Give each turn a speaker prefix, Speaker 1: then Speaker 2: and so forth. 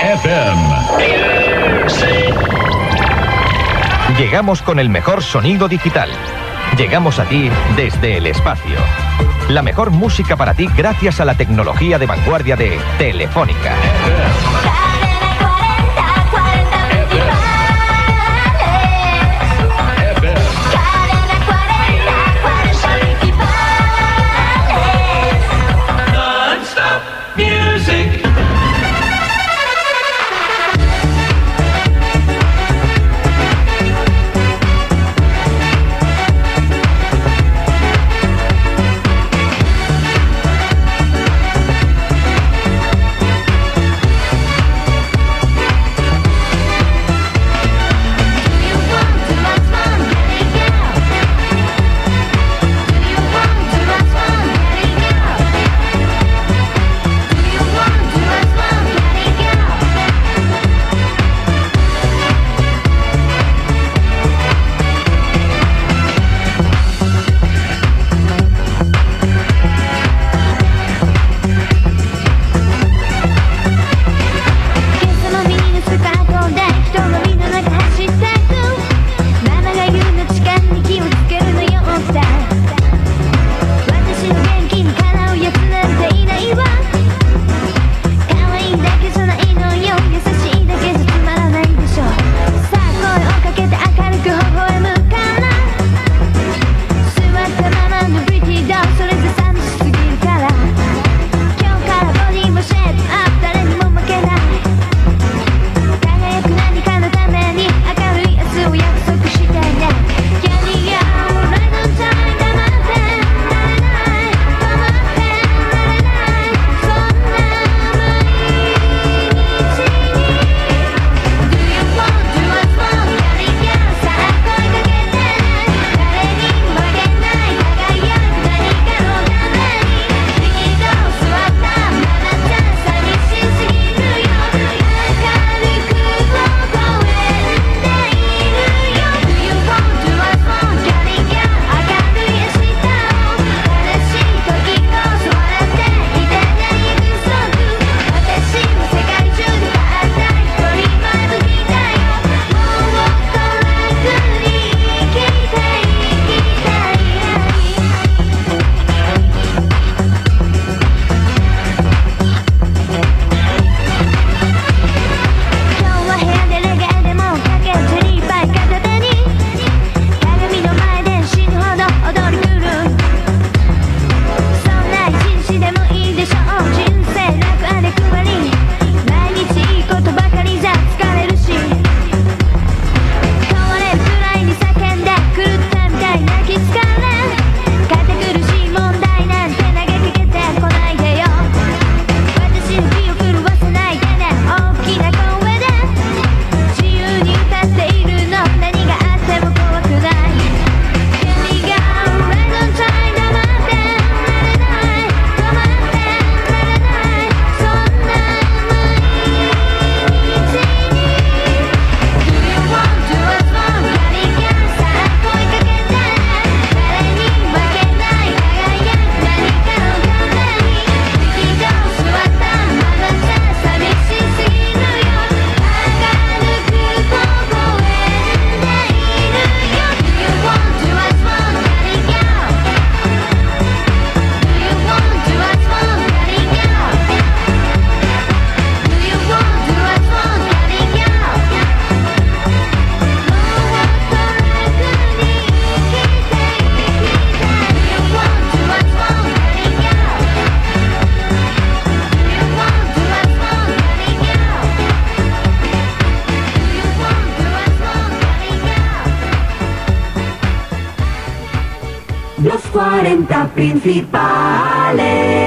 Speaker 1: FM. Llegamos con el mejor sonido digital. Llegamos a ti desde el espacio. La mejor música para ti gracias a la tecnología de vanguardia de Telefónica.
Speaker 2: Principales.